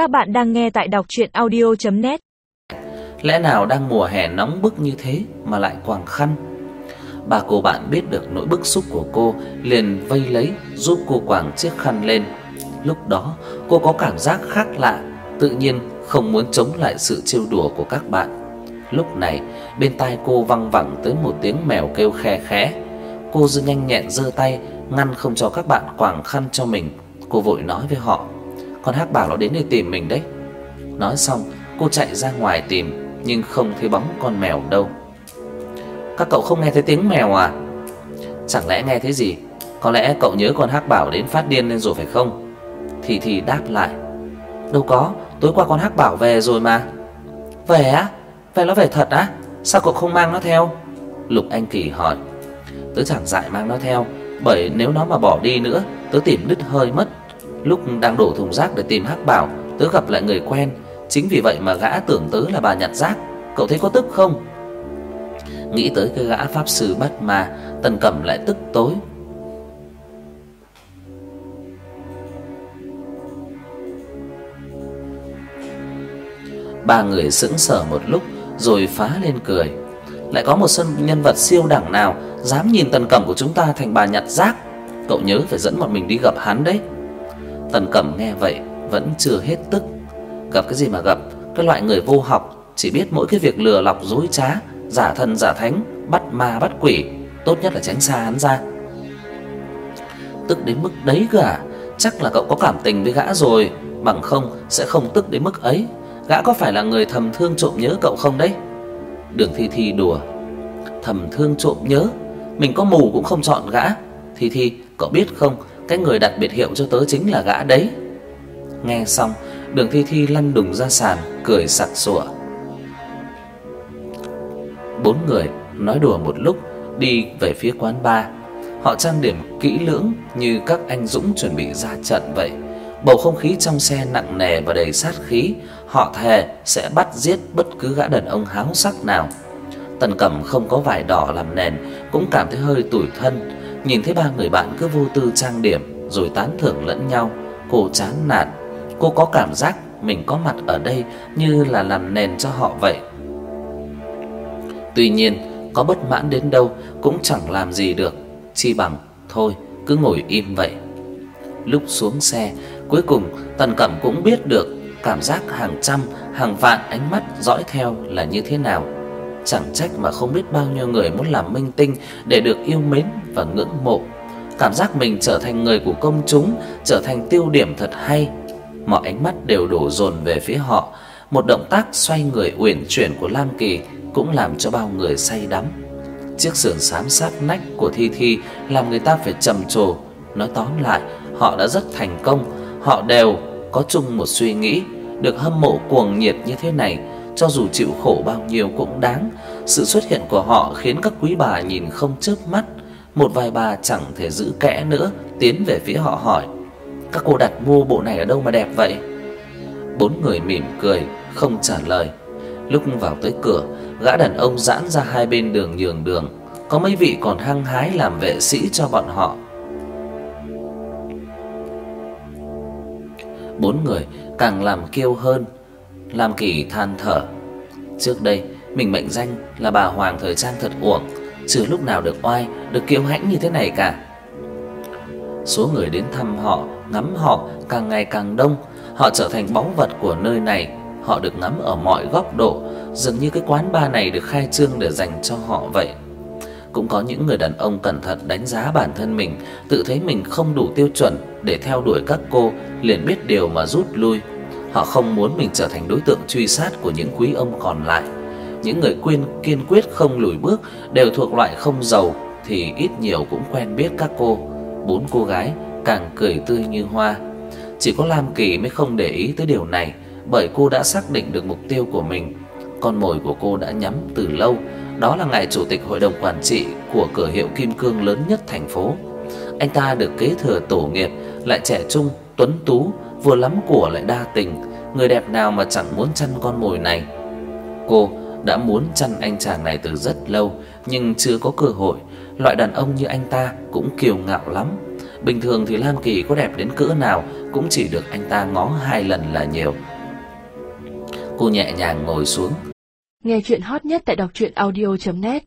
Các bạn đang nghe tại đọc audio net Lẽ nào đang mùa hè nóng bức như thế mà lại quàng khăn? Bà cô bạn biết được nỗi bức xúc của cô, liền vây lấy giúp cô quàng chiếc khăn lên. Lúc đó, cô có cảm giác khác lạ, tự nhiên không muốn chống lại sự trêu đùa của các bạn. Lúc này, bên tai cô văng vẳng tới một tiếng mèo kêu khe khẽ. Cô dư nhanh nhẹn giơ tay ngăn không cho các bạn quàng khăn cho mình. Cô vội nói với họ: "Con Hắc Bảo nó đến đây tìm mình đấy." Nói xong, cô chạy ra ngoài tìm nhưng không thấy bóng con mèo đâu. "Các cậu không nghe thấy tiếng mèo à?" "Chẳng lẽ nghe thấy gì? Có lẽ cậu nhớ con Hắc Bảo đến phát điên lên rồi phải không?" Thì thì đáp lại: "Đâu có, tối qua con Hắc Bảo về rồi mà." "Về á? Về nó về thật á? Sao cậu không mang nó theo?" Lục Anh Kỳ hỏi. "Tớ chẳng dại mang nó theo, bởi nếu nó mà bỏ đi nữa, tớ tìm đứt hơi mất. Lúc đang đổ thùng rác để tìm Hắc Bảo, tớ gặp lại người quen, chính vì vậy mà gã tưởng tớ là bà nhặt rác. Cậu thấy có tức không?" Nghĩ tới cái gã pháp sư bắt ma, Tần Cẩm lại tức tối. Ba người sững sờ một lúc rồi phá lên cười. Lại có một sân nhân vật siêu đẳng nào dám nhìn Tần Cẩm của chúng ta thành bà nhặt rác. Cậu nhớ phải dẫn bọn mình đi gặp hắn đấy. Tần Cẩm nghe vậy vẫn chưa hết tức. Gặp cái gì mà gặp, cái loại người vô học chỉ biết mỗi cái việc lừa lọc dối trá, giả thần giả thánh, bắt ma bắt quỷ, tốt nhất là tránh xa hắn ra. Tức đến mức đấy cơ à? Chắc là cậu có cảm tình với gã rồi, bằng không sẽ không tức đến mức ấy. Gã có phải là người thầm thương trộm nhớ cậu không đấy? Đường Thi Thi đùa. Thầm thương trộm nhớ, mình có mù cũng không chọn gã. Thi Thi, cậu biết không, cái người đặt biệt hiệu cho tớ chính là gã đấy. Nghe xong, Đường Thi Thi lăn đùng ra sàn, cười sặc sụa. Bốn người nói đùa một lúc, đi về phía quán bar. Họ trang điểm kỹ lưỡng như các anh dũng chuẩn bị ra trận vậy. Bầu không khí trong xe nặng nề và đầy sát khí, họ thề sẽ bắt giết bất cứ gã đàn ông háo sắc nào. Tần Cẩm không có vải đỏ làm nền, cũng cảm thấy hơi tủi thân, nhìn thấy ba người bạn cứ vô tư trang điểm rồi tán thưởng lẫn nhau, cô chán nản. Cô có cảm giác mình có mặt ở đây như là làm nền cho họ vậy. Tuy nhiên, có bất mãn đến đâu cũng chẳng làm gì được, chi bằng thôi cứ ngồi im vậy. Lúc xuống xe, cuối cùng Tần Cẩm cũng biết được cảm giác hàng trăm, hàng vạn ánh mắt dõi theo là như thế nào. Chẳng trách mà không biết bao nhiêu người muốn làm minh tinh để được yêu mến và ngưỡng mộ. Cảm giác mình trở thành người của công chúng, trở thành tiêu điểm thật hay. Mọi ánh mắt đều đổ dồn về phía họ, một động tác xoay người uyển chuyển của Lam Kỳ cũng làm cho bao người say đắm. Chiếc sườn xám sát nách của Thi Thi làm người ta phải trầm trồ. Nói tóm lại, họ đã rất thành công, họ đều có chung một suy nghĩ, được hâm mộ cuồng nhiệt như thế này, cho dù chịu khổ bao nhiêu cũng đáng. Sự xuất hiện của họ khiến các quý bà nhìn không chớp mắt, một vài bà chẳng thể giữ kẽ nữa, tiến về phía họ hỏi: "Các cô đặt mua bộ này ở đâu mà đẹp vậy?" Bốn người mỉm cười, không trả lời. Lúc vào tới cửa, gã đàn ông giãn ra hai bên đường nhường đường, có mấy vị còn hăng hái làm vệ sĩ cho bọn họ. Bốn người càng làm kiêu hơn. Lam Kỳ than thở, trước đây mình mệnh danh là bà hoàng thời trang thật uổng, chưa lúc nào được oai, được kiêu hãnh như thế này cả. Số người đến thăm họ, ngắm họ càng ngày càng đông, họ trở thành báu vật của nơi này, họ được ngắm ở mọi góc độ, dường như cái quán bar này được khai trương để dành cho họ vậy. Cũng có những người đàn ông cẩn thận đánh giá bản thân mình, tự thấy mình không đủ tiêu chuẩn để theo đuổi các cô, liền biết điều mà rút lui. Họ không muốn mình trở thành đối tượng truy sát của những quý ông còn lại. Những người quyên kiên quyết không lùi bước đều thuộc loại không giàu thì ít nhiều cũng quen biết các cô. Bốn cô gái càng cười tươi như hoa. Chỉ có Lam Kỳ mới không để ý tới điều này, bởi cô đã xác định được mục tiêu của mình. Con mồi của cô đã nhắm từ lâu, đó là ngài chủ tịch hội đồng quản trị của cửa hiệu kim cương lớn nhất thành phố. Anh ta được kế thừa tổ nghiệp, lại trẻ trung, tuấn tú, vừa lắm của lại đa tình, người đẹp nào mà chẳng muốn chăn con mồi này. Cô đã muốn chăn anh chàng này từ rất lâu, nhưng chưa có cơ hội. Loại đàn ông như anh ta cũng kiêu ngạo lắm. Bình thường thì Lam Kỳ có đẹp đến cỡ nào cũng chỉ được anh ta ngó hai lần là nhiều. Cô nhẹ nhàng ngồi xuống. Nghe chuyện hot nhất tại đọc truyện audio net